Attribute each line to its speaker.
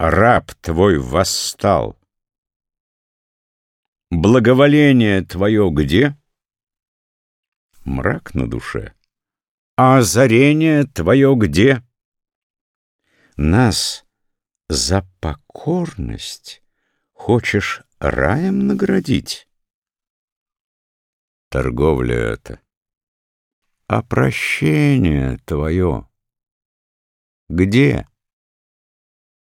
Speaker 1: раб твой восстал. Благоволение твое где? Мрак на душе. А озарение твое где? Нас за покорность хочешь раем наградить? Торговля это. А прощение твое где?